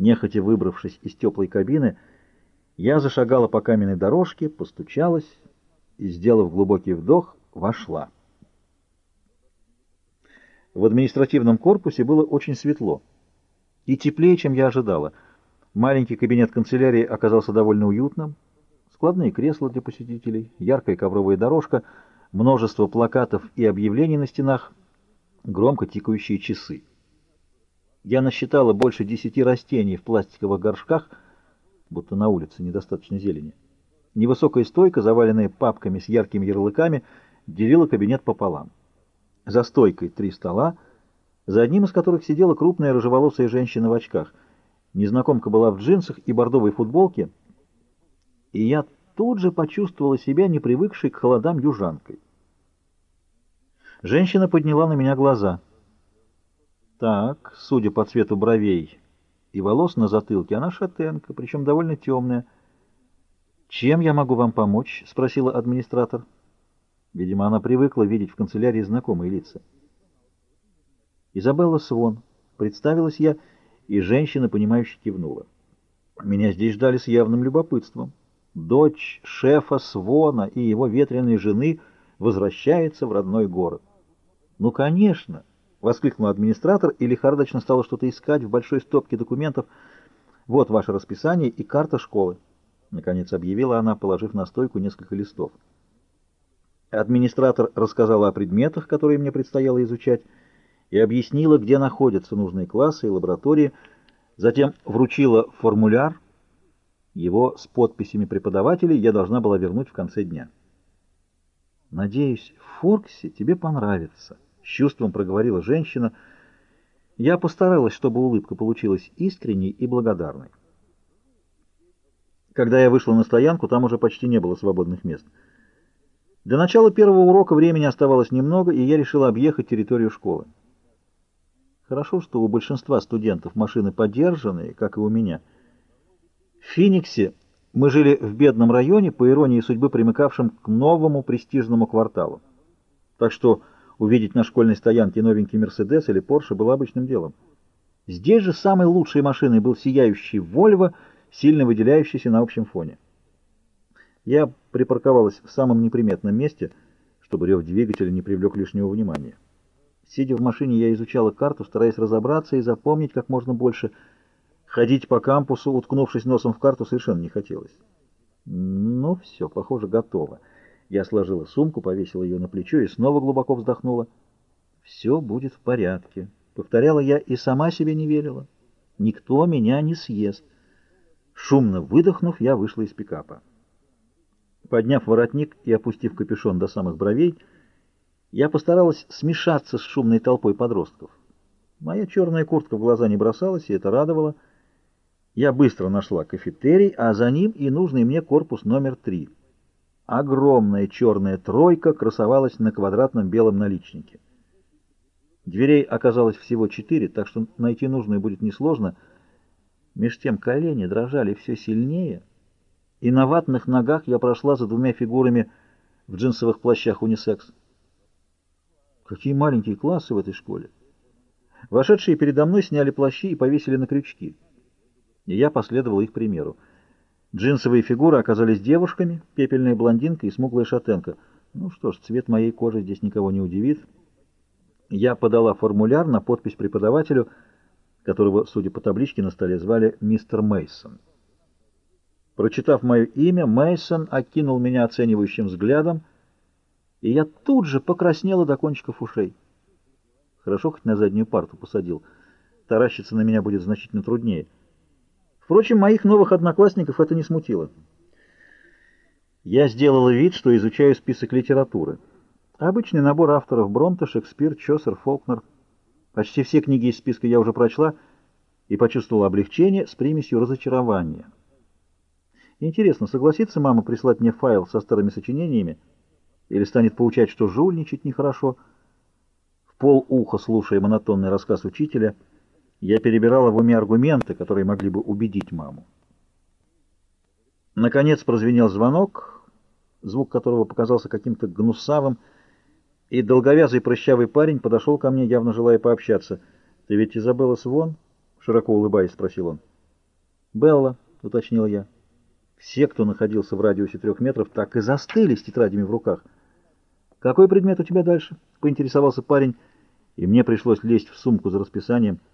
Нехотя выбравшись из теплой кабины, я зашагала по каменной дорожке, постучалась и, сделав глубокий вдох, вошла. В административном корпусе было очень светло и теплее, чем я ожидала. Маленький кабинет канцелярии оказался довольно уютным. Складные кресла для посетителей, яркая ковровая дорожка, множество плакатов и объявлений на стенах, громко тикающие часы. Я насчитала больше десяти растений в пластиковых горшках, будто на улице недостаточно зелени. Невысокая стойка, заваленная папками с яркими ярлыками, делила кабинет пополам. За стойкой три стола, за одним из которых сидела крупная рыжеволосая женщина в очках. Незнакомка была в джинсах и бордовой футболке, и я тут же почувствовала себя непривыкшей к холодам южанкой. Женщина подняла на меня глаза — так, судя по цвету бровей и волос на затылке, она шатенка, причем довольно темная. «Чем я могу вам помочь?» — спросила администратор. Видимо, она привыкла видеть в канцелярии знакомые лица. «Изабелла Свон», — представилась я, и женщина, понимающе кивнула. Меня здесь ждали с явным любопытством. Дочь шефа Свона и его ветреной жены возвращается в родной город. Ну, конечно! — воскликнул администратор и лихорадочно стала что-то искать в большой стопке документов. «Вот ваше расписание и карта школы», — наконец объявила она, положив на стойку несколько листов. Администратор рассказала о предметах, которые мне предстояло изучать, и объяснила, где находятся нужные классы и лаборатории, затем вручила формуляр. Его с подписями преподавателей я должна была вернуть в конце дня. «Надеюсь, Форксе тебе понравится» чувством проговорила женщина. Я постаралась, чтобы улыбка получилась искренней и благодарной. Когда я вышла на стоянку, там уже почти не было свободных мест. До начала первого урока времени оставалось немного, и я решила объехать территорию школы. Хорошо, что у большинства студентов машины подержанные, как и у меня. В Финиксе мы жили в бедном районе, по иронии судьбы, примыкавшем к новому престижному кварталу. Так что Увидеть на школьной стоянке новенький «Мерседес» или «Порше» было обычным делом. Здесь же самой лучшей машиной был сияющий «Вольво», сильно выделяющийся на общем фоне. Я припарковалась в самом неприметном месте, чтобы рев двигателя не привлек лишнего внимания. Сидя в машине, я изучала карту, стараясь разобраться и запомнить как можно больше. Ходить по кампусу, уткнувшись носом в карту, совершенно не хотелось. Ну все, похоже, готово. Я сложила сумку, повесила ее на плечо и снова глубоко вздохнула. «Все будет в порядке», — повторяла я и сама себе не верила. «Никто меня не съест». Шумно выдохнув, я вышла из пикапа. Подняв воротник и опустив капюшон до самых бровей, я постаралась смешаться с шумной толпой подростков. Моя черная куртка в глаза не бросалась, и это радовало. Я быстро нашла кафетерий, а за ним и нужный мне корпус номер три — Огромная черная тройка красовалась на квадратном белом наличнике. Дверей оказалось всего четыре, так что найти нужную будет несложно. Меж тем колени дрожали все сильнее, и на ватных ногах я прошла за двумя фигурами в джинсовых плащах унисекс. Какие маленькие классы в этой школе! Вошедшие передо мной сняли плащи и повесили на крючки, и я последовал их примеру. Джинсовые фигуры оказались девушками, пепельная блондинка и смуглая шатенка. Ну что ж, цвет моей кожи здесь никого не удивит. Я подала формуляр на подпись преподавателю, которого, судя по табличке на столе, звали мистер Мейсон. Прочитав мое имя, Мейсон окинул меня оценивающим взглядом, и я тут же покраснела до кончиков ушей. Хорошо, хоть на заднюю парту посадил. Таращиться на меня будет значительно труднее. Впрочем, моих новых одноклассников это не смутило. Я сделала вид, что изучаю список литературы. Обычный набор авторов Бронте, Шекспир, Чосер, Фолкнер. Почти все книги из списка я уже прочла и почувствовала облегчение с примесью разочарования. Интересно, согласится мама прислать мне файл со старыми сочинениями или станет поучать, что жульничать нехорошо? В пол уха, слушая монотонный рассказ учителя, — я перебирала в уме аргументы, которые могли бы убедить маму. Наконец прозвенел звонок, звук которого показался каким-то гнусавым, и долговязый прыщавый парень подошел ко мне, явно желая пообщаться. «Ты ведь Изабелла Свон?» — широко улыбаясь, спросил он. «Белла», — уточнил я. Все, кто находился в радиусе трех метров, так и застыли с тетрадями в руках. «Какой предмет у тебя дальше?» — поинтересовался парень, и мне пришлось лезть в сумку за расписанием —